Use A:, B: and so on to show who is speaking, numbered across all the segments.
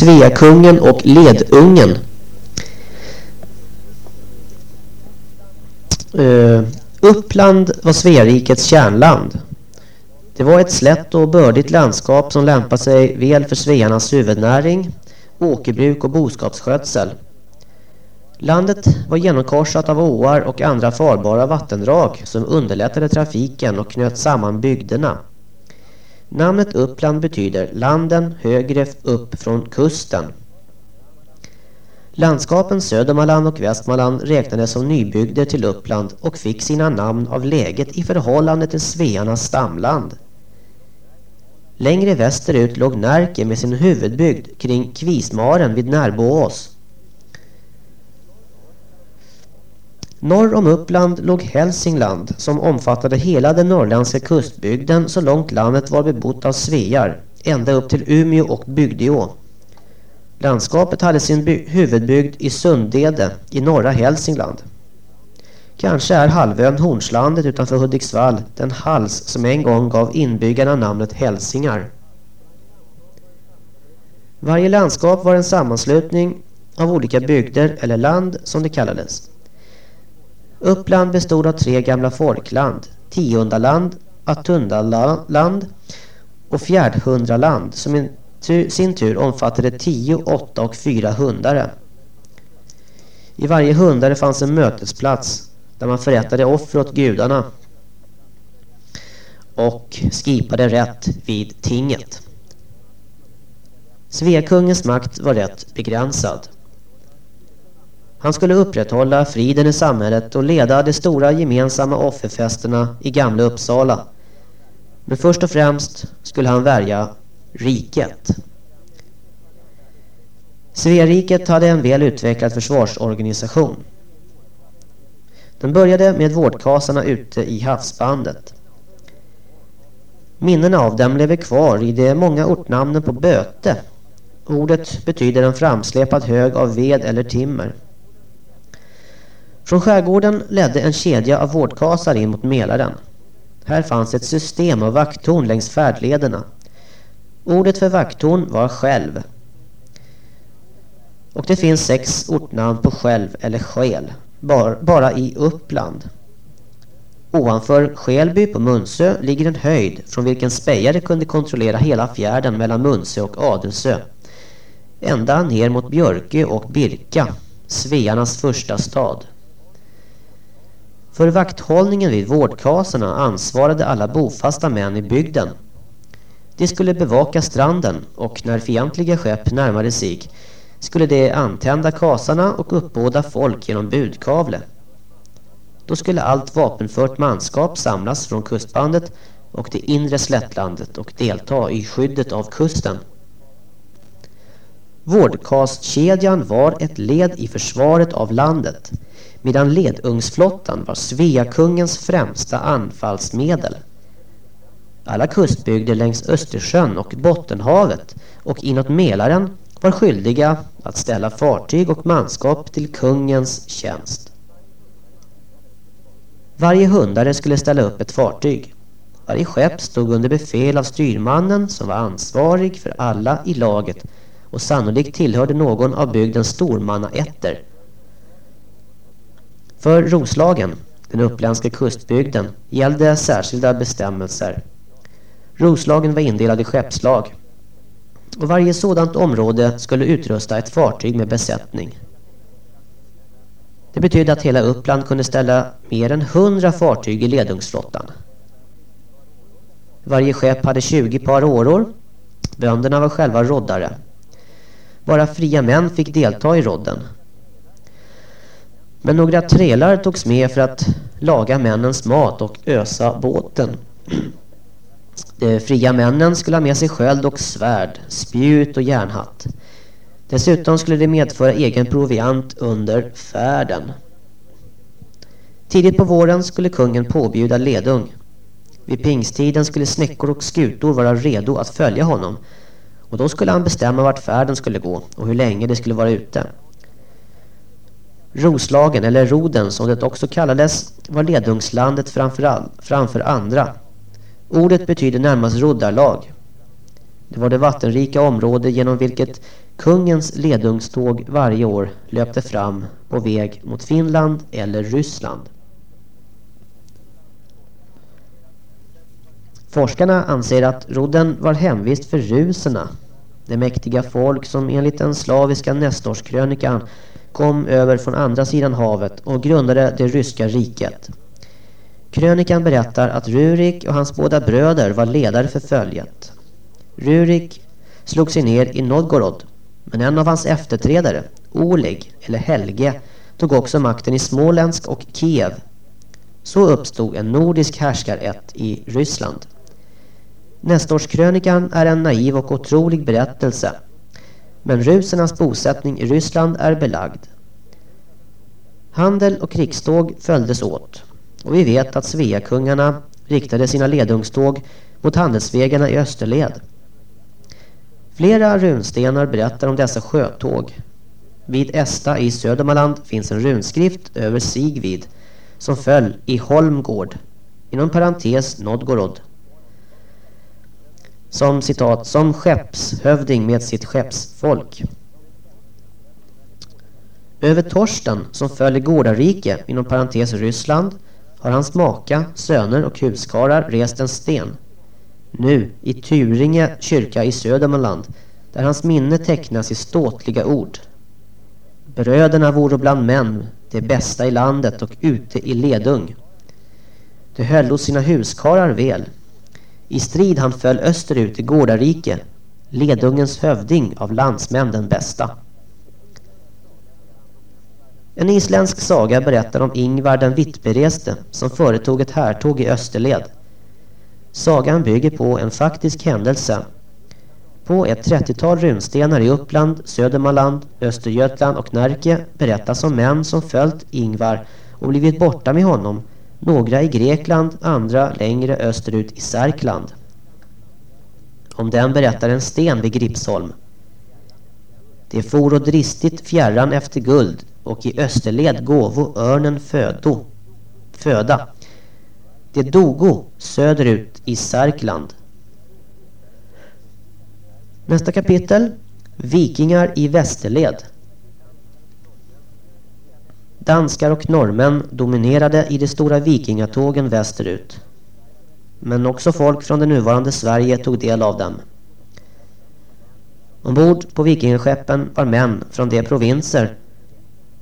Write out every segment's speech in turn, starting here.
A: Sveakungen och Ledungen. Uh, Uppland var Sverikets kärnland. Det var ett slätt och bördigt landskap som lämpade sig väl för svearnas huvudnäring, åkerbruk och boskapsskötsel. Landet var genomkorsat av åar och andra farbara vattendrag som underlättade trafiken och knöt samman bygderna. Namnet Uppland betyder landen högre upp från kusten. Landskapen Södermanland och Västmanland räknades som nybygder till Uppland och fick sina namn av läget i förhållande till Svearnas stamland. Längre västerut låg Närke med sin huvudbygd kring Kvismaren vid Närboås. Norr om Uppland låg Hälsingland som omfattade hela den norrländska kustbygden så långt landet var bebott av Svear, ända upp till Umeå och Bygdeå. Landskapet hade sin huvudbygd i Sundede i norra Hälsingland. Kanske är halvön Hornslandet utanför Hudiksvall den hals som en gång gav inbyggarna namnet Hälsingar. Varje landskap var en sammanslutning av olika bygder eller land som det kallades. Uppland bestod av tre gamla folkland, Tiondaland, attundaland och Fjärdhundraland som i sin tur omfattade 10, 8 och 4 hundare. I varje hundare fanns en mötesplats där man förrättade offer åt gudarna och skipade rätt vid tinget. Sveakungens makt var rätt begränsad. Han skulle upprätthålla friden i samhället och leda de stora gemensamma offerfesterna i Gamla Uppsala. Men först och främst skulle han värja riket. Sveriket hade en väl utvecklad försvarsorganisation. Den började med vårdkasarna ute i havsbandet. Minnena av dem lever kvar i de många ortnamnen på böte. Ordet betyder en framsläpad hög av ved eller timmer. Från skärgården ledde en kedja av vårdkasar in mot Mälaren. Här fanns ett system av vakttorn längs färdlederna. Ordet för vakttorn var själv. Och det finns sex ortnamn på själv eller skäl, bara, bara i Uppland. Ovanför Skelby på Munsö ligger en höjd från vilken spejare kunde kontrollera hela fjärden mellan Munsö och Adelsö. Ända ner mot Björke och Birka, Svearnas första stad. För vakthållningen vid vårdkaserna ansvarade alla bofasta män i bygden. De skulle bevaka stranden och när fientliga skepp närmade sig skulle de antända kasarna och uppbåda folk genom budkavle. Då skulle allt vapenfört manskap samlas från kustbandet och det inre slättlandet och delta i skyddet av kusten. Vårdkastkedjan var ett led i försvaret av landet medan ledungsflottan var Sveakungens främsta anfallsmedel. Alla kustbygder längs Östersjön och Bottenhavet och inåt Mälaren var skyldiga att ställa fartyg och manskap till kungens tjänst. Varje hundare skulle ställa upp ett fartyg. Varje skepp stod under befäl av styrmannen som var ansvarig för alla i laget och sannolikt tillhörde någon av bygdens stormannaätter. För Roslagen, den uppländska kustbygden, gällde särskilda bestämmelser. Roslagen var indelad i skeppslag och varje sådant område skulle utrusta ett fartyg med besättning. Det betydde att hela Uppland kunde ställa mer än 100 fartyg i ledungsflottan. Varje skepp hade 20 par åror. Bönderna var själva roddare. Bara fria män fick delta i rodden. Men några trälar togs med för att laga männens mat och ösa båten. De eh, fria männen skulle ha med sig sköld och svärd, spjut och järnhatt. Dessutom skulle de medföra egen proviant under färden. Tidigt på våren skulle kungen påbjuda ledung. Vid pingstiden skulle snäckor och skutor vara redo att följa honom. Och då skulle han bestämma vart färden skulle gå och hur länge det skulle vara ute. Roslagen, eller Roden som det också kallades, var ledungslandet framför, all, framför andra. Ordet betyder närmast roddarlag. Det var det vattenrika område genom vilket kungens ledungståg varje år löpte fram på väg mot Finland eller Ryssland. Forskarna anser att rodden var hemvist för ruserna, det mäktiga folk som enligt den slaviska Nestorskrönikan kom över från andra sidan havet och grundade det ryska riket. Krönikan berättar att Rurik och hans båda bröder var ledare för följet. Rurik slog sig ner i Novgorod, men en av hans efterträdare, Oleg eller Helge, tog också makten i Smolensk och Kiev. Så uppstod en nordisk härskarätt i Ryssland. Nestorskrönikan är en naiv och otrolig berättelse. Men rusernas bosättning i Ryssland är belagd. Handel och krigståg följdes åt. Och vi vet att Sveakungarna riktade sina ledungståg mot handelsvägarna i Österled. Flera runstenar berättar om dessa sjötåg. Vid Esta i Södermanland finns en runskrift över Sigvid som föll i Holmgård, inom parentes Nodgorod som citat som skeppshövding med sitt skeppsfolk. Över Torsten som föll i Gårdarike inom parentes Ryssland har hans maka, söner och huskarar rest en sten. Nu i Turinge kyrka i Södermanland där hans minne tecknas i ståtliga ord. Bröderna vore bland män, det bästa i landet och ute i ledung. De höll hos sina huskarar väl i strid han föll österut i Gårdarike, ledungens hövding av landsmän den bästa. En isländsk saga berättar om Ingvar den vittbereste som företog ett härtåg i Österled. Sagan bygger på en faktisk händelse. På ett 30-tal runstenar i Uppland, Södermanland, Östergötland och Närke berättas om män som följt Ingvar och blivit borta med honom några i Grekland, andra längre österut i Särkland. Om den berättar en sten vid Gripsholm. Det for och dristigt fjärran efter guld och i österled gåvo örnen födo, föda. Det dogo söderut i Särkland. Nästa kapitel. Vikingar i västerled. Danskar och norrmän dominerade i de stora vikingatågen västerut. Men också folk från det nuvarande Sverige tog del av dem. Ombord på vikingaskeppen var män från de provinser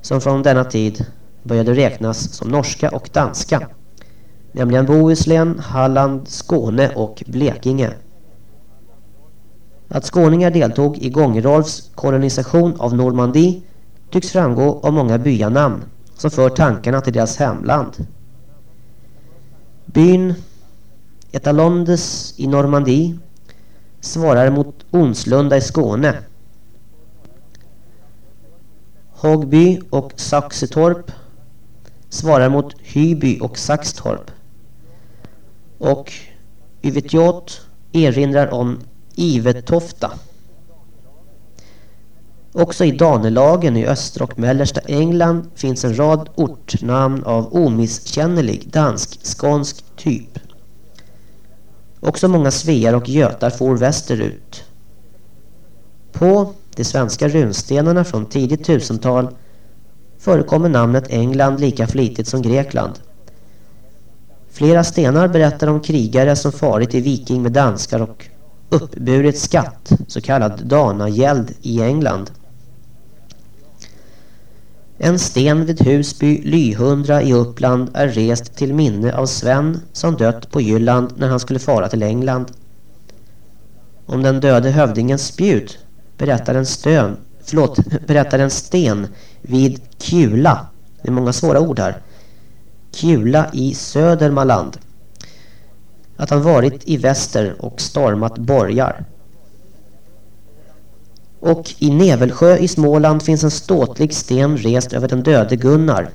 A: som från denna tid började räknas som norska och danska. Nämligen Bohuslän, Halland, Skåne och Blekinge. Att skåningar deltog i Gångerolfs kolonisation av Normandie tycks framgå av många byanamn som för tankarna till deras hemland. Byn Etalondes i Normandie svarar mot Onslunda i Skåne. Hogby och Saxetorp svarar mot Hyby och Saxtorp. Och Yvetjot erinrar om Ivetofta. Också i Danelagen i östra och mellersta England finns en rad ortnamn av omisskännelig dansk-skånsk typ. Också många svear och götar for västerut. På de svenska runstenarna från tidigt tusental förekommer namnet England lika flitigt som Grekland. Flera stenar berättar om krigare som farit i viking med danskar och uppburit skatt, så kallad danagäld i England. En sten vid Husby, Lyhundra i Uppland är rest till minne av Sven som dött på Jylland när han skulle fara till England. Om den döde hövdingens spjut berättar en stön, förlåt, berättar en sten vid Kula. Det är många svåra ord här. Kula i Södermanland. Att han varit i väster och stormat borgar. Och i Nevelsjö i Småland finns en ståtlig sten rest över den döde Gunnar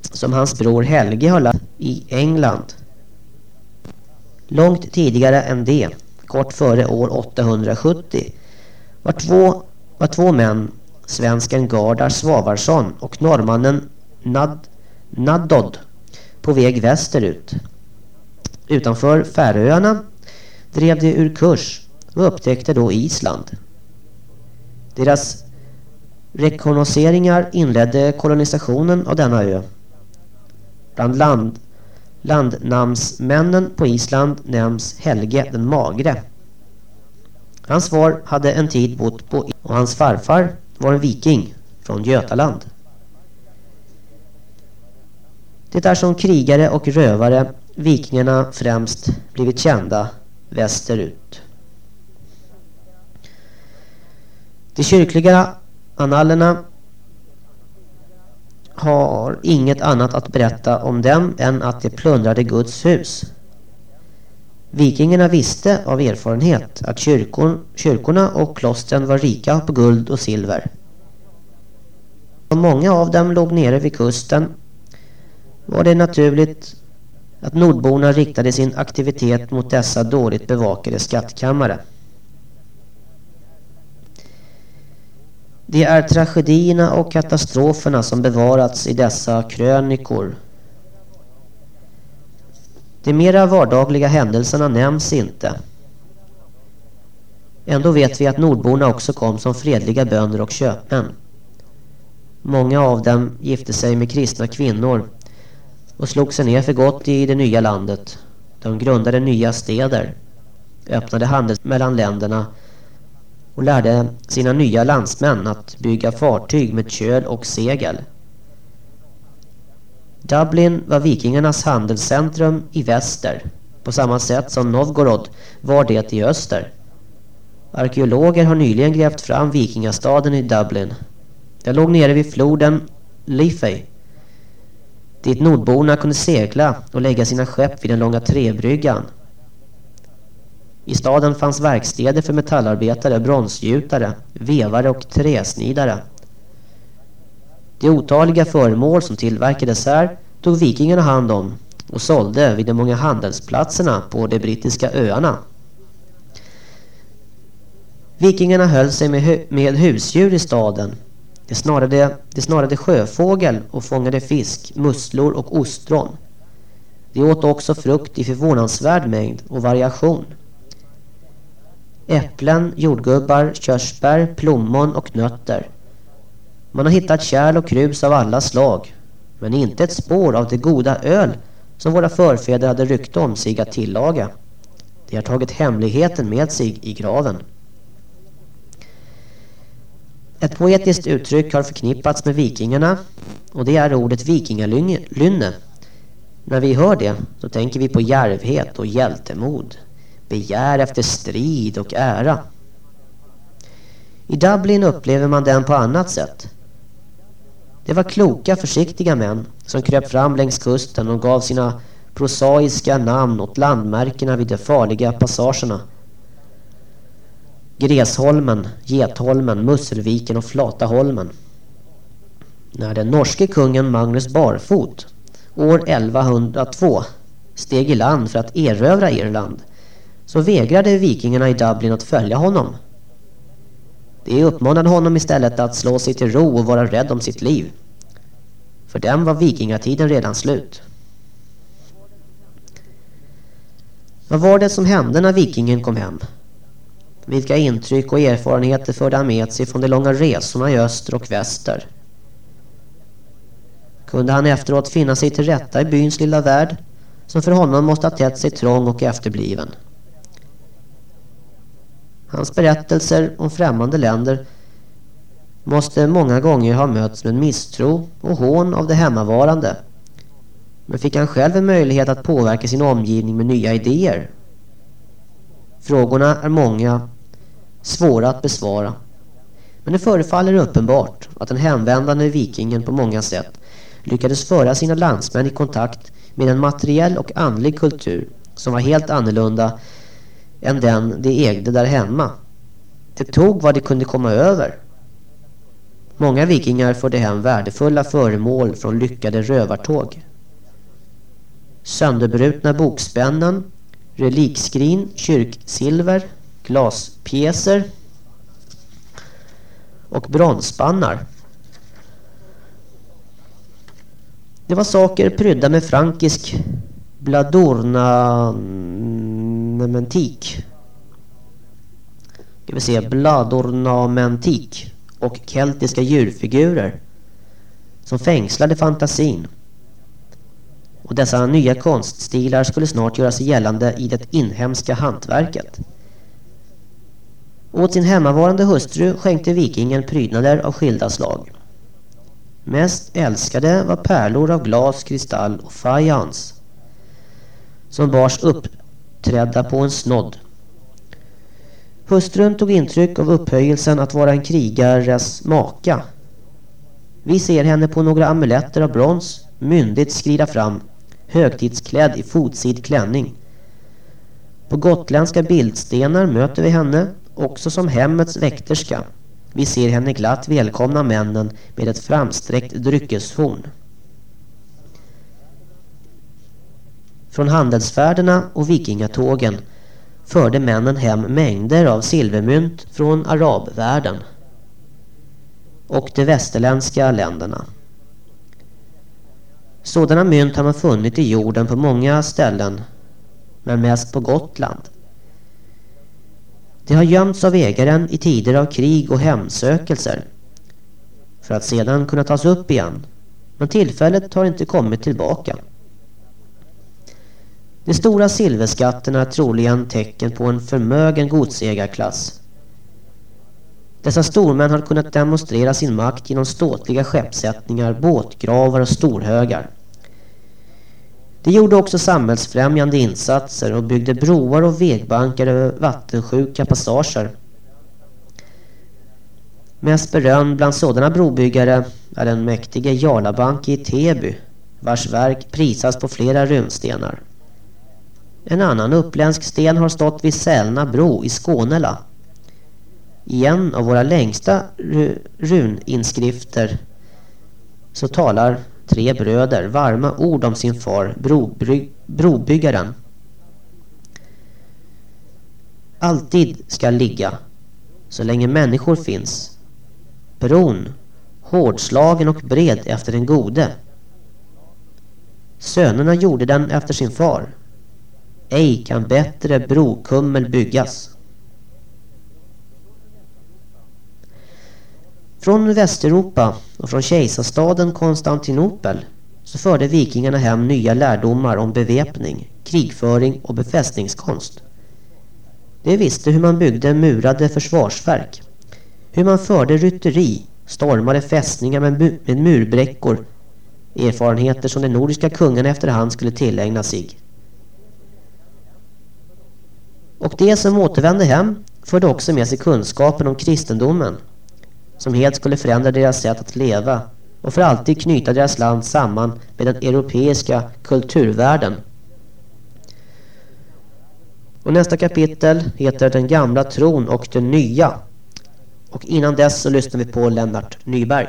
A: som hans bror Helge har lagt i England. Långt tidigare än det, kort före år 870, var två, var två män, svensken Gardar Svavarsson och norrmannen Nad, Naddod, på väg västerut. Utanför Färöarna drev de ur kurs och upptäckte då Island. Deras rekognoseringar inledde kolonisationen av denna ö. Bland land, landnamnsmännen på Island nämns Helge den magre. Hans far hade en tid bott på och hans farfar var en viking från Götaland. Det är som krigare och rövare vikingarna främst blivit kända västerut. De kyrkliga annallerna har inget annat att berätta om dem än att de plundrade Guds hus. Vikingarna visste av erfarenhet att kyrkor, kyrkorna och klostren var rika på guld och silver. Om många av dem låg nere vid kusten var det naturligt att nordborna riktade sin aktivitet mot dessa dåligt bevakade skattkammare. Det är tragedierna och katastroferna som bevarats i dessa krönikor. De mera vardagliga händelserna nämns inte. Ändå vet vi att nordborna också kom som fredliga bönder och köpmän. Många av dem gifte sig med kristna kvinnor och slog sig ner för gott i det nya landet. De grundade nya städer, öppnade handel mellan länderna och lärde sina nya landsmän att bygga fartyg med köl och segel. Dublin var vikingarnas handelscentrum i väster, på samma sätt som Novgorod var det i öster. Arkeologer har nyligen grävt fram vikingastaden i Dublin. Den låg nere vid floden Liffey dit nordborna kunde segla och lägga sina skepp vid den långa träbryggan. I staden fanns verkstäder för metallarbetare, bronsgjutare, vevare och träsnidare. De otaliga föremål som tillverkades här tog vikingarna hand om och sålde vid de många handelsplatserna på de brittiska öarna. Vikingarna höll sig med, hu med husdjur i staden De snarade, de snarade sjöfågel och fångade fisk, musslor och ostron. De åt också frukt i förvånansvärd mängd och variation. Äpplen, jordgubbar, körsbär, plommon och nötter. Man har hittat kärl och krus av alla slag. Men inte ett spår av det goda öl som våra förfäder hade rykte om sig att tillaga. De har tagit hemligheten med sig i graven. Ett poetiskt uttryck har förknippats med vikingarna och det är ordet vikingalynne. När vi hör det så tänker vi på järvhet och hjältemod, begär efter strid och ära. I Dublin upplever man den på annat sätt. Det var kloka, försiktiga män som kröp fram längs kusten och gav sina prosaiska namn åt landmärkena vid de farliga passagerna Gresholmen, Getholmen, Musselviken och Flataholmen. När den norske kungen Magnus Barfot år 1102 steg i land för att erövra Irland så vägrade vikingarna i Dublin att följa honom. De uppmanade honom istället att slå sig till ro och vara rädd om sitt liv. För dem var vikingatiden redan slut. Vad var det som hände när vikingen kom hem? Vilka intryck och erfarenheter förde han med sig från de långa resorna i öster och väster? Kunde han efteråt finna sig till rätta i byns lilla värld som för honom måste ha tätt sig trång och efterbliven? Hans berättelser om främmande länder måste många gånger ha mötts med misstro och hån av det hemmavarande. Men fick han själv en möjlighet att påverka sin omgivning med nya idéer? Frågorna är många svåra att besvara. Men det förefaller uppenbart att den hemvändande vikingen på många sätt lyckades föra sina landsmän i kontakt med en materiell och andlig kultur som var helt annorlunda än den de ägde där hemma. De tog vad de kunde komma över. Många vikingar förde hem värdefulla föremål från lyckade rövartåg. Sönderbrutna bokspännen, relikskrin, kyrksilver, glaspjäser och bronspannar. Det var saker prydda med frankisk bladornamentik. det vill säga bladornamentik och keltiska djurfigurer som fängslade fantasin. Och dessa nya konststilar skulle snart göra sig gällande i det inhemska hantverket. Åt sin hemmavarande hustru skänkte vikingen prydnader av skilda slag. Mest älskade var pärlor av glas, kristall och fajans som bars uppträdda på en snodd. Hustrun tog intryck av upphöjelsen att vara en krigares maka. Vi ser henne på några amuletter av brons myndigt skrida fram, högtidsklädd i fotsid klänning. På gotländska bildstenar möter vi henne också som hemmets väkterska. Vi ser henne glatt välkomna männen med ett framsträckt dryckeshorn. Från handelsfärderna och vikingatågen förde männen hem mängder av silvermynt från arabvärlden och de västerländska länderna. Sådana mynt har man funnit i jorden på många ställen, men mest på Gotland. De har gömts av ägaren i tider av krig och hemsökelser för att sedan kunna tas upp igen. Men tillfället har inte kommit tillbaka. De stora silverskatterna är troligen tecken på en förmögen godsägarklass. Dessa stormän har kunnat demonstrera sin makt genom ståtliga skeppsättningar, båtgravar och storhögar. De gjorde också samhällsfrämjande insatser och byggde broar och vägbankar över vattensjuka passager. Mest berömd bland sådana brobyggare är den mäktige Jarlabank i Teby, vars verk prisas på flera runstenar. En annan uppländsk sten har stått vid Sälna bro i Skånela. I en av våra längsta runinskrifter så talar tre bröder varma ord om sin far, brobyggaren. Alltid ska ligga, så länge människor finns. Bron, hårdslagen och bred efter den gode. Sönerna gjorde den efter sin far. Ej kan bättre brokummel byggas. Från Västeuropa och från kejsarstaden Konstantinopel så förde vikingarna hem nya lärdomar om beväpning, krigföring och befästningskonst. De visste hur man byggde murade försvarsverk, hur man förde rytteri, stormade fästningar med, med murbräckor, erfarenheter som de nordiska kungarna efterhand skulle tillägna sig. Och det som återvände hem förde också med sig kunskapen om kristendomen som helt skulle förändra deras sätt att leva och för alltid knyta deras land samman med den europeiska kulturvärlden. Och nästa kapitel heter Den gamla tron och den nya. Och innan dess så lyssnar vi på Lennart Nyberg.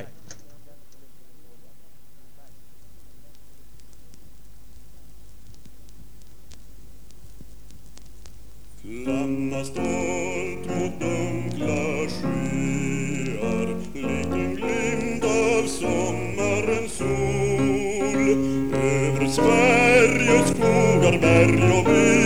A: Flamma stolt mot dunkla skyar Lik en glimt av sommarens sol Över Sveriges skogar, berg och byar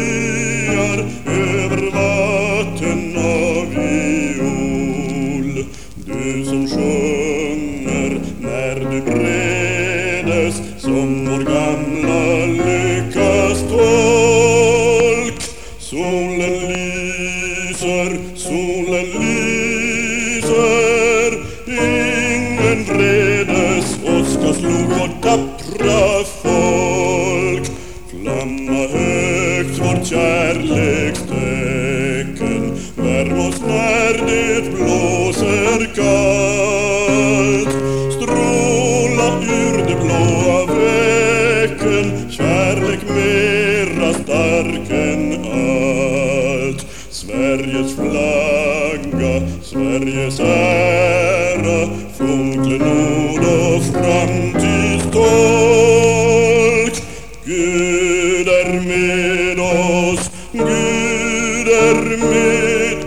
A: med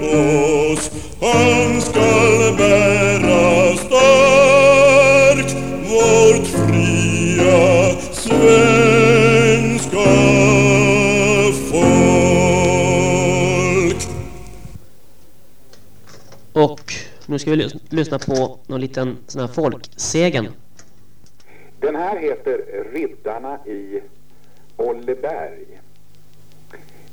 A: oss Han skall bära starkt vårt fria svenska folk Nu ska vi lyssna på någon liten sån här folksegen.
B: Den här heter Riddarna i Olleberg.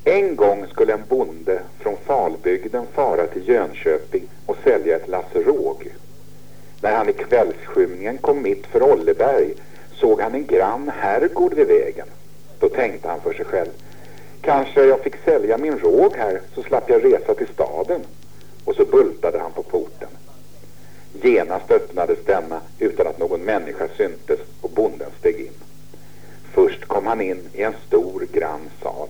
B: En gång skulle en bonde från Falbygden fara till Jönköping och sälja ett lass råg. När han i kvällsskymningen kom mitt för Olleberg såg han en grann herrgård vid vägen. Då tänkte han för sig själv. Kanske jag fick sälja min råg här så slapp jag resa till staden. Och så bultade han på porten. Genast öppnades denna utan att någon människa syntes och bonden steg in. Först kom han in i en stor grann sal.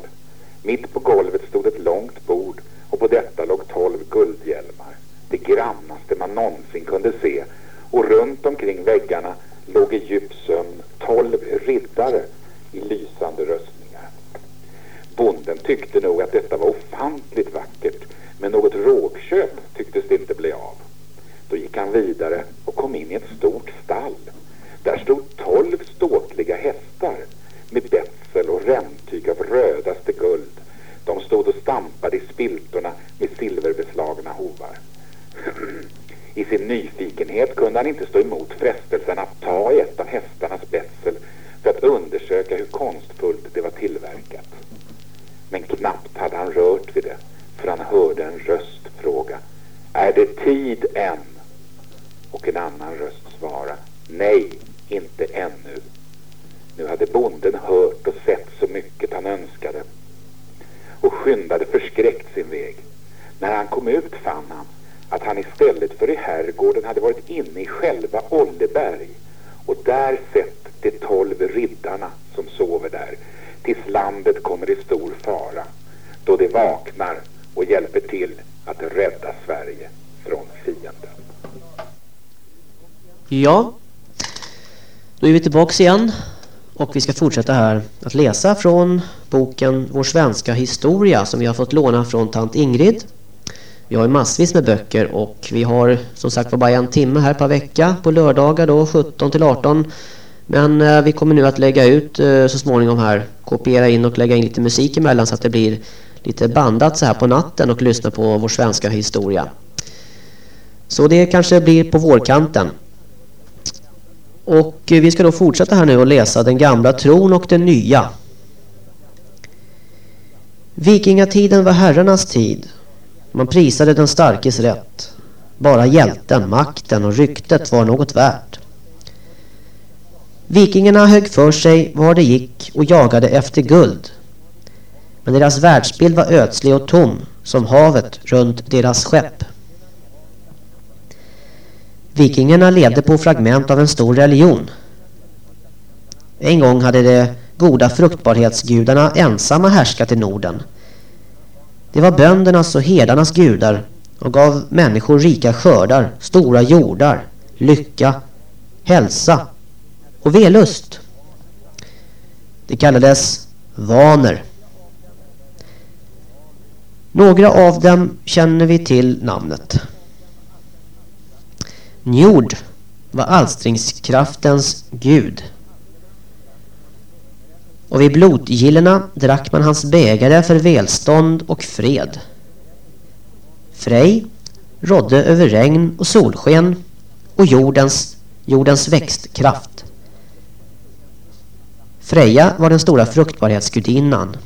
B: Mitt på golvet stod ett långt bord och på detta låg tolv guldhjälmar. Det grannaste man någonsin kunde se. Och runt omkring väggarna låg i djup sömn tolv riddare i lysande röstningar. Bonden tyckte nog att detta var ofantligt vackert men något rågköp tycktes det inte bli av. Då gick han vidare och kom in i ett stort stall. Där stod tolv ståtliga hästar med betsel och remtyg av rödaste guld. De stod och stampade i spiltorna med silverbeslagna hovar. I sin nyfikenhet kunde han inte stå emot frestelsen att ta i ett av hästarnas betsel för att undersöka hur konstfullt det var tillverkat. Men knappt hade han rört vid det för han hörde en röst fråga Är det tid än? Och en annan röst svara Nej, inte ännu. Nu hade bonden hört och sett så mycket han önskade och skyndade förskräckt sin väg. När han kom ut fann han att han istället för i herrgården hade varit inne i själva Olleberg och där sett de tolv riddarna som sover där tills landet kommer i stor fara då de vaknar och hjälper till att rädda Sverige från fienden.
A: Ja, då är vi tillbaka igen och vi ska fortsätta här att läsa från boken Vår svenska historia som vi har fått låna från tant Ingrid. Vi har massvis med böcker och vi har som sagt var bara en timme här per vecka på lördagar då 17 till 18. Men eh, vi kommer nu att lägga ut eh, så småningom här, kopiera in och lägga in lite musik emellan så att det blir lite bandat så här på natten och lyssna på vår svenska historia. Så det kanske blir på vårkanten. Och eh, vi ska då fortsätta här nu och läsa den gamla tron och den nya. Vikingatiden var herrarnas tid. Man prisade den starkes rätt. Bara hjälten, makten och ryktet var något värt. Vikingarna högg för sig var det gick och jagade efter guld. Men deras världsbild var ödslig och tom som havet runt deras skepp. Vikingarna levde på fragment av en stor religion. En gång hade de goda fruktbarhetsgudarna ensamma härskat i Norden. Det var böndernas och herdarnas gudar och gav människor rika skördar, stora jordar, lycka, hälsa och vällust. Det kallades vaner. Några av dem känner vi till namnet. Njord var alstringskraftens gud. Och vid blodgillena drack man hans bägare för välstånd och fred. Frej rådde över regn och solsken och jordens, jordens växtkraft. Freja var den stora fruktbarhetsgudinnan.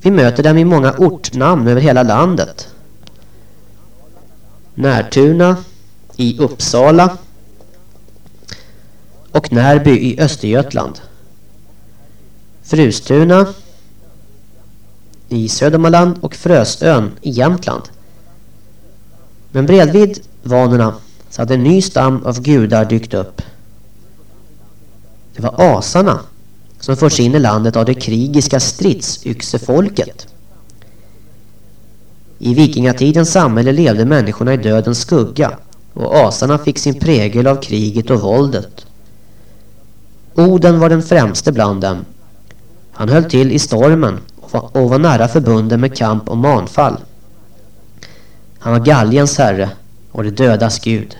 A: Vi möter dem i många ortnamn över hela landet. Närtuna i Uppsala och Närby i Östergötland. Frustuna i Södermanland och Frösön i Jämtland. Men bredvid vanorna så hade en ny stam av gudar dykt upp. Det var asarna som förts in i landet av det krigiska stridsyxefolket. I vikingatidens samhälle levde människorna i dödens skugga och asarna fick sin prägel av kriget och våldet. Oden var den främste bland dem. Han höll till i stormen och var nära förbunden med kamp och manfall. Han var galgens herre och det dödas gud.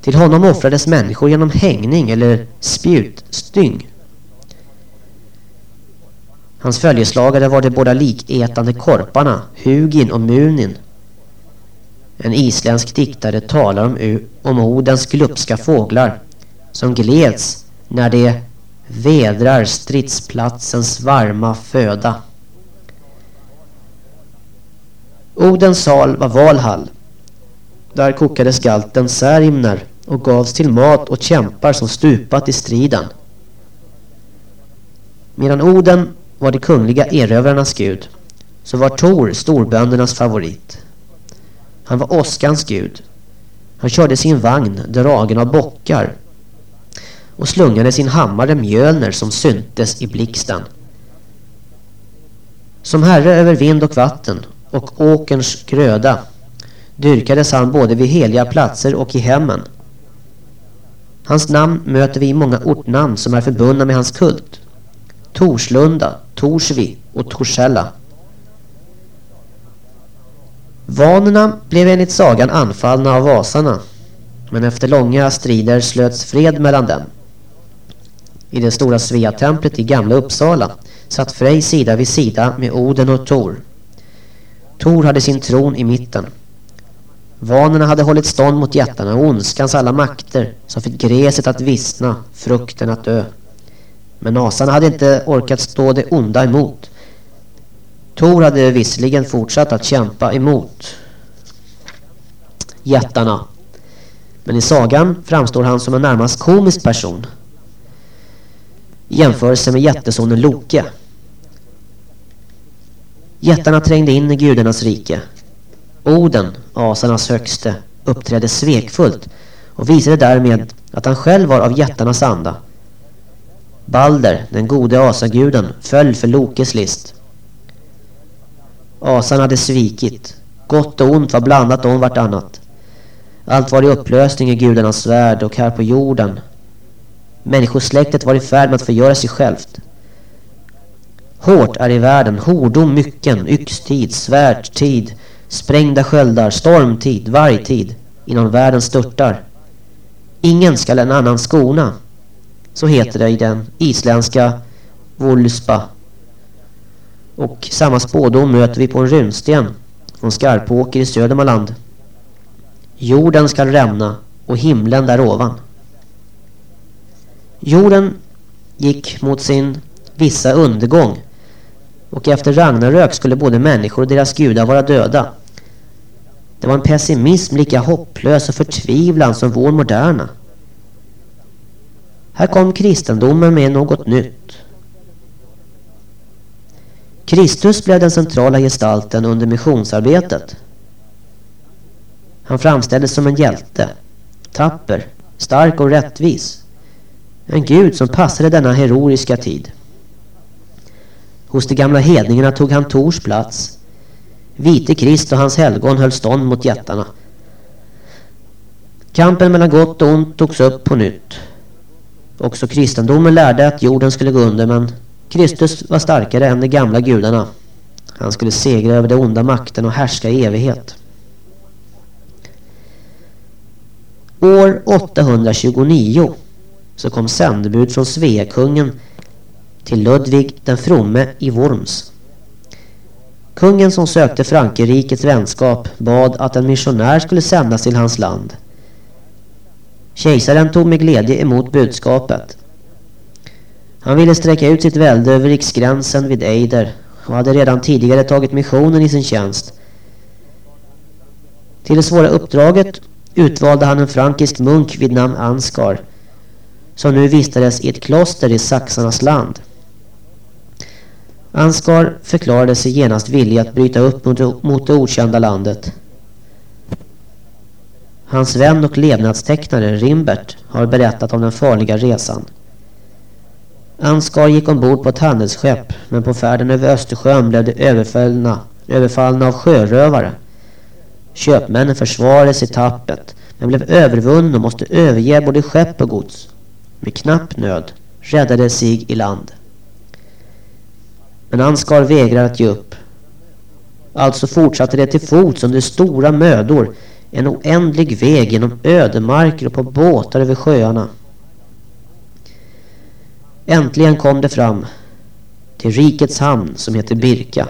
A: Till honom offrades människor genom hängning eller spjutstyng. Hans följeslagare var de båda likätande korparna, Hugin och Munin. En isländsk diktare talar om, om Odens glupska fåglar som gleds när de vedrar stridsplatsens varma föda. Odens sal var Valhall. Där kokades galten särimner och gavs till mat åt kämpar som stupat i striden. Medan Oden var de kungliga erövrarnas gud så var Tor storböndernas favorit. Han var åskans gud. Han körde sin vagn dragen av bockar och slungade sin hammare Mjölner som syntes i blixten. Som herre över vind och vatten och åkerns gröda dyrkades han både vid heliga platser och i hemmen. Hans namn möter vi i många ortnamn som är förbundna med hans kult. Torslunda, Torsvi och Torsella. Vanerna blev enligt sagan anfallna av vasarna. Men efter långa strider slöts fred mellan dem. I det stora Svea-templet i Gamla Uppsala satt Frej sida vid sida med Oden och Tor. Tor hade sin tron i mitten. Vanerna hade hållit stånd mot jättarna och ondskans alla makter som fick gräset att vissna, frukten att dö. Men asarna hade inte orkat stå det onda emot. Tor hade visserligen fortsatt att kämpa emot jättarna. Men i sagan framstår han som en närmast komisk person. I jämförelse med jättesonen Loke. Jättarna trängde in i gudarnas rike. Oden, asarnas högste, uppträdde svekfullt och visade därmed att han själv var av jättarnas anda. Balder, den gode asaguden, föll för Lokes list. Asan hade svikit. Gott och ont var blandat om vartannat. Allt var i upplösning i gudarnas värld och här på jorden. Människosläktet var i färd med att förgöra sig självt. Hårt är i världen, hordom mycken, yxtid, svärdtid, sprängda sköldar, stormtid, vargtid, innan världen störtar. Ingen skall en annan skona. Så heter det i den isländska Voluspa och samma spådom möter vi på en runsten från Skarpåker i Södermanland. Jorden skall rämna och himlen där ovan. Jorden gick mot sin vissa undergång och efter Ragnarök skulle både människor och deras gudar vara döda. Det var en pessimism lika hopplös och förtvivlan som vår moderna. Här kom kristendomen med något nytt. Kristus blev den centrala gestalten under missionsarbetet. Han framställdes som en hjälte, tapper, stark och rättvis. En gud som passade denna heroiska tid. Hos de gamla hedningarna tog han Tors plats. Vite Krist och hans helgon höll stånd mot jättarna. Kampen mellan gott och ont togs upp på nytt. Också kristendomen lärde att jorden skulle gå under men Kristus var starkare än de gamla gudarna. Han skulle segra över de onda makten och härska i evighet. År 829 så kom sändebud från Sveakungen till Ludvig den fromme i Worms. Kungen som sökte Frankrikets vänskap bad att en missionär skulle sändas till hans land. Kejsaren tog med glädje emot budskapet. Han ville sträcka ut sitt välde över riksgränsen vid Eider och hade redan tidigare tagit missionen i sin tjänst. Till det svåra uppdraget utvalde han en frankisk munk vid namn Ansgar som nu vistades i ett kloster i Saxarnas land. Ansgar förklarade sig genast villig att bryta upp mot, mot det okända landet. Hans vän och levnadstecknare Rimbert har berättat om den farliga resan. Ansgar gick ombord på ett handelsskepp men på färden över Östersjön blev de överfallna, överfallna av sjörövare. Köpmännen försvarade sig tappet men blev övervunna och måste överge både skepp och gods. Med knapp nöd räddade sig i land. Men Ansgar vägrade att ge upp. Alltså fortsatte det till fots under stora mödor en oändlig väg genom ödemarker och på båtar över sjöarna. Äntligen kom det fram till rikets hamn som heter Birka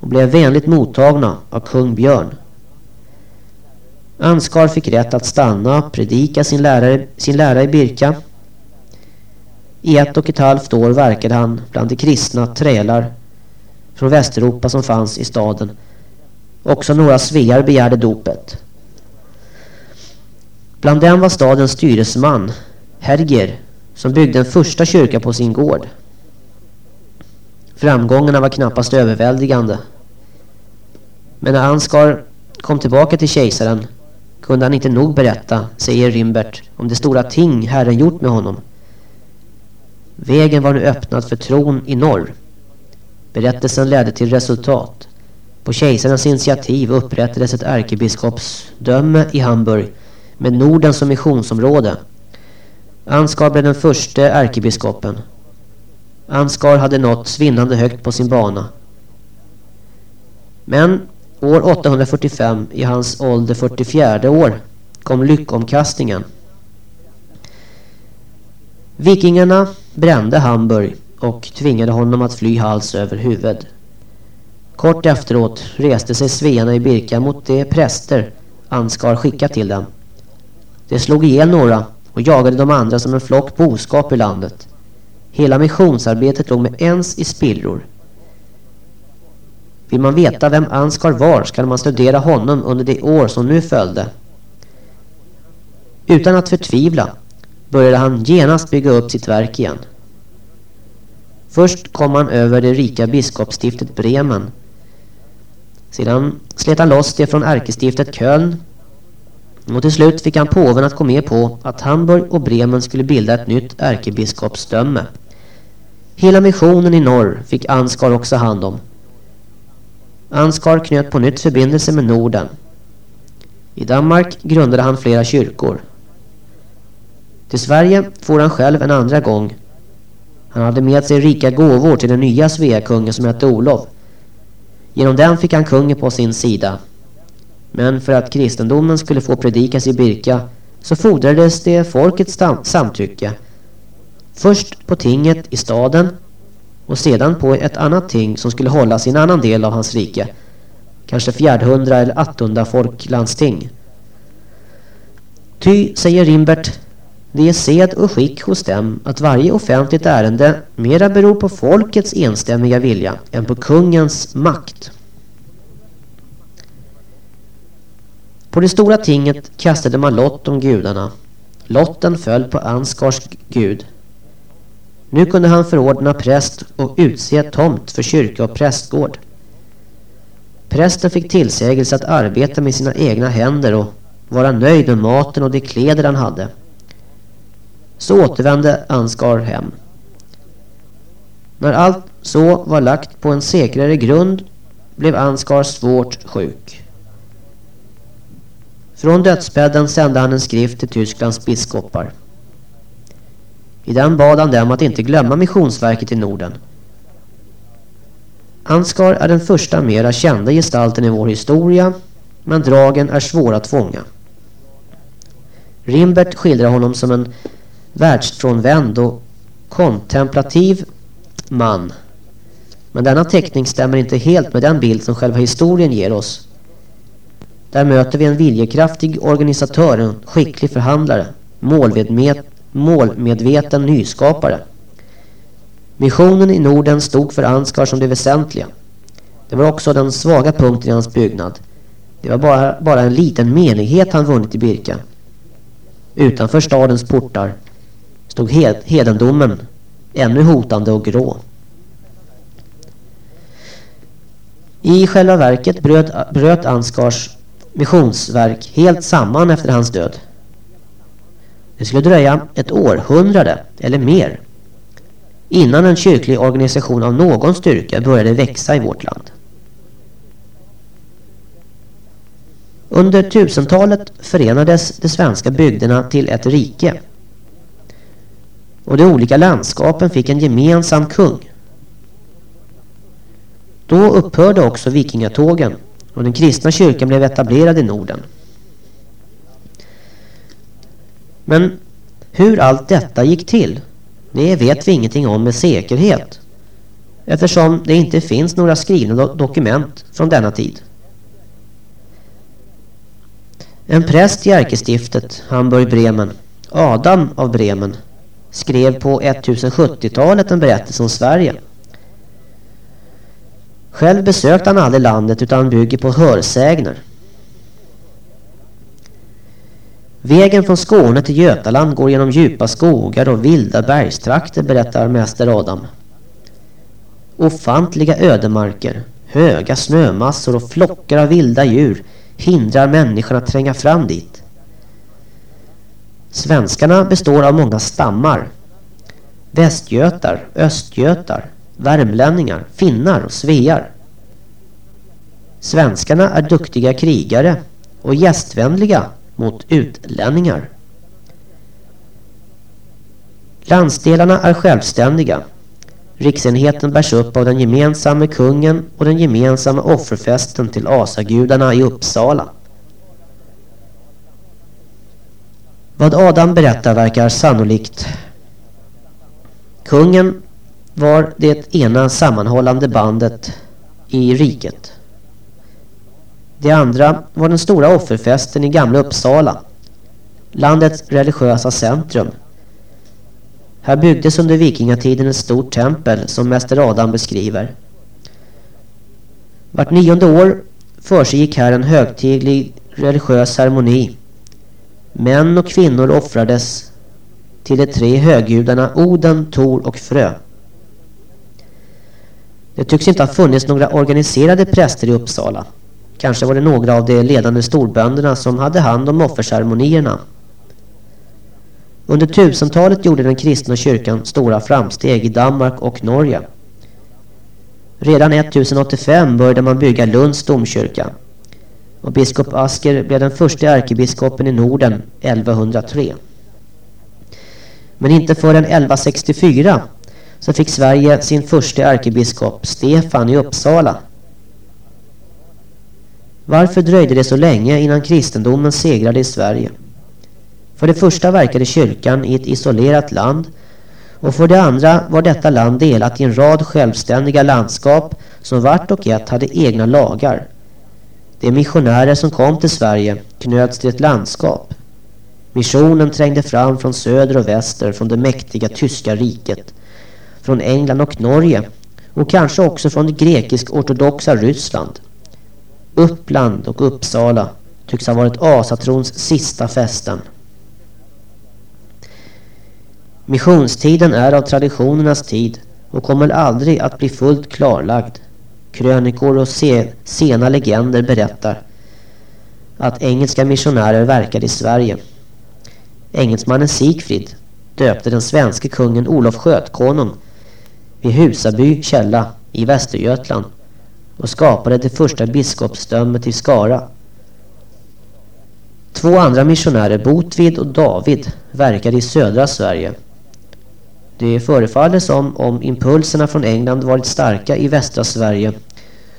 A: och blev vänligt mottagna av kung Björn. Ansgar fick rätt att stanna och predika sin lära, sin lära i Birka. I ett och ett halvt år verkade han bland de kristna trälar från Västeuropa som fanns i staden. Också några svear begärde dopet. Bland dem var stadens styresman, Herger, som byggde en första kyrka på sin gård. Framgångarna var knappast överväldigande. Men när Ansgar kom tillbaka till kejsaren kunde han inte nog berätta, säger Rimbert, om det stora ting Herren gjort med honom. Vägen var nu öppnad för tron i norr. Berättelsen ledde till resultat. På kejsarens initiativ upprättades ett ärkebiskopsdöme i Hamburg med Norden som missionsområde. Ansgar blev den första ärkebiskopen. Ansgar hade nått svinnande högt på sin bana. Men år 845 i hans ålder 44 år kom lyckomkastningen. Vikingarna brände Hamburg och tvingade honom att fly hals över huvud. Kort efteråt reste sig svearna i Birka mot de präster Ansgar skickat till dem. De slog ihjäl några och jagade de andra som en flock boskap i landet. Hela missionsarbetet låg med ens i spillror. Vill man veta vem Ansgar var ska man studera honom under de år som nu följde. Utan att förtvivla började han genast bygga upp sitt verk igen. Först kom han över det rika biskopsstiftet Bremen. Sedan slet han loss det från ärkestiftet Köln. Och till slut fick han påven att gå med på att Hamburg och Bremen skulle bilda ett nytt ärkebiskopsdöme. Hela missionen i norr fick Ansgar också hand om. Ansgar knöt på nytt förbindelse med Norden. I Danmark grundade han flera kyrkor. Till Sverige får han själv en andra gång. Han hade med sig rika gåvor till den nya Sveakungen som hette Olof. Genom den fick han kungen på sin sida. Men för att kristendomen skulle få predikas i Birka så fordrades det folkets samtycke. Först på tinget i staden och sedan på ett annat ting som skulle hållas i en annan del av hans rike. Kanske fjärdhundra eller attunda folklandsting. Ty, säger Rimbert, det är sed och skick hos dem att varje offentligt ärende mera beror på folkets enstämmiga vilja än på kungens makt. På det stora tinget kastade man lott om gudarna. Lotten föll på Ansgars gud. Nu kunde han förordna präst och utse tomt för kyrka och prästgård. Prästen fick tillsägelse att arbeta med sina egna händer och vara nöjd med maten och de kläder han hade. Så återvände Ansgar hem. När allt så var lagt på en säkrare grund blev Ansgar svårt sjuk. Från dödsbädden sände han en skrift till Tysklands biskopar. I den bad han dem att inte glömma missionsverket i Norden. Ansgar är den första mera kända gestalten i vår historia, men dragen är svåra att fånga. Rimbert skildrar honom som en världsfrånvänd och kontemplativ man. Men denna teckning stämmer inte helt med den bild som själva historien ger oss. Där möter vi en viljekraftig organisatör, en skicklig förhandlare, målmedveten nyskapare. Missionen i Norden stod för Ansgar som det väsentliga. Det var också den svaga punkten i hans byggnad. Det var bara, bara en liten menighet han vunnit i Birka. Utanför stadens portar stod hed hedendomen ännu hotande och grå. I själva verket bröt, bröt Ansgars missionsverk helt samman efter hans död. Det skulle dröja ett århundrade eller mer innan en kyrklig organisation av någon styrka började växa i vårt land. Under tusentalet förenades de svenska bygderna till ett rike och de olika landskapen fick en gemensam kung. Då upphörde också vikingatågen och den kristna kyrkan blev etablerad i Norden. Men hur allt detta gick till, det vet vi ingenting om med säkerhet. Eftersom det inte finns några skrivna do dokument från denna tid. En präst i ärkestiftet, Hamburg-Bremen, Adam av Bremen, skrev på 1070-talet en berättelse om Sverige. Själv besökte han aldrig landet utan bygger på hörsägner. Vägen från Skåne till Götaland går genom djupa skogar och vilda bergstrakter, berättar mäster Adam. Ofantliga ödemarker, höga snömassor och flockar av vilda djur hindrar människorna att tränga fram dit. Svenskarna består av många stammar. Västgötar, östgötar, värmlänningar, finnar och svear. Svenskarna är duktiga krigare och gästvänliga mot utlänningar. Landsdelarna är självständiga. Riksenheten bärs upp av den gemensamma kungen och den gemensamma offerfesten till asagudarna i Uppsala. Vad Adam berättar verkar sannolikt. Kungen var det ena sammanhållande bandet i riket. Det andra var den stora offerfesten i Gamla Uppsala. Landets religiösa centrum. Här byggdes under vikingatiden ett stort tempel som Mäster Adam beskriver. Vart nionde år försiggick här en högtidlig religiös ceremoni. Män och kvinnor offrades till de tre höggudarna Oden, Tor och Frö. Det tycks inte ha funnits några organiserade präster i Uppsala. Kanske var det några av de ledande storbönderna som hade hand om offerceremonierna. Under tusentalet gjorde den kristna kyrkan stora framsteg i Danmark och Norge. Redan 1085 började man bygga Lunds domkyrka. Och biskop Asker blev den första ärkebiskopen i Norden 1103. Men inte förrän 1164 så fick Sverige sin första ärkebiskop, Stefan i Uppsala. Varför dröjde det så länge innan kristendomen segrade i Sverige? För det första verkade kyrkan i ett isolerat land och för det andra var detta land delat i en rad självständiga landskap som vart och ett hade egna lagar. De missionärer som kom till Sverige knöts till ett landskap. Missionen trängde fram från söder och väster från det mäktiga tyska riket, från England och Norge och kanske också från det grekisk-ortodoxa Ryssland. Uppland och Uppsala tycks ha varit asatrons sista fästen. Missionstiden är av traditionernas tid och kommer aldrig att bli fullt klarlagd. Krönikor och sena legender berättar att engelska missionärer verkade i Sverige. Engelsmannen Sigfrid döpte den svenska kungen Olof Skötkonung vid Husaby källa i Västergötland och skapade det första biskopsdömet i Skara. Två andra missionärer, Botvid och David, verkade i södra Sverige. Det förefaller som om impulserna från England varit starka i västra Sverige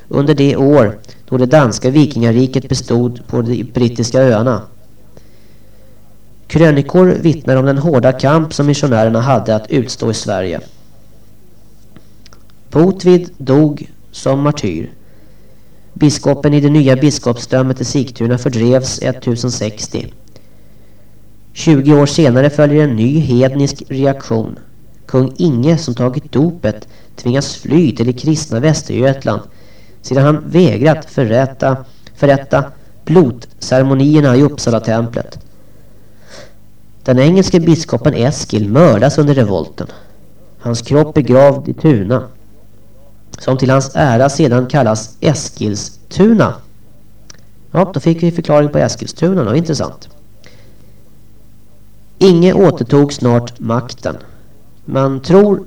A: under det år då det danska vikingariket bestod på de brittiska öarna. Krönikor vittnar om den hårda kamp som missionärerna hade att utstå i Sverige. Botvid dog som martyr. Biskopen i det nya biskopsdömet i Sigtuna fördrevs 1060. 20 år senare följer en ny hednisk reaktion. Kung Inge som tagit dopet tvingas fly till det kristna Västergötland sedan han vägrat förrätta, förrätta blodceremonierna i Uppsala-templet. Den engelske biskopen Eskil mördas under revolten. Hans kropp begravd i Tuna som till hans ära sedan kallas Eskilstuna. Ja, då fick vi förklaring på Eskilstuna då, intressant. Inge återtog snart makten. Man tror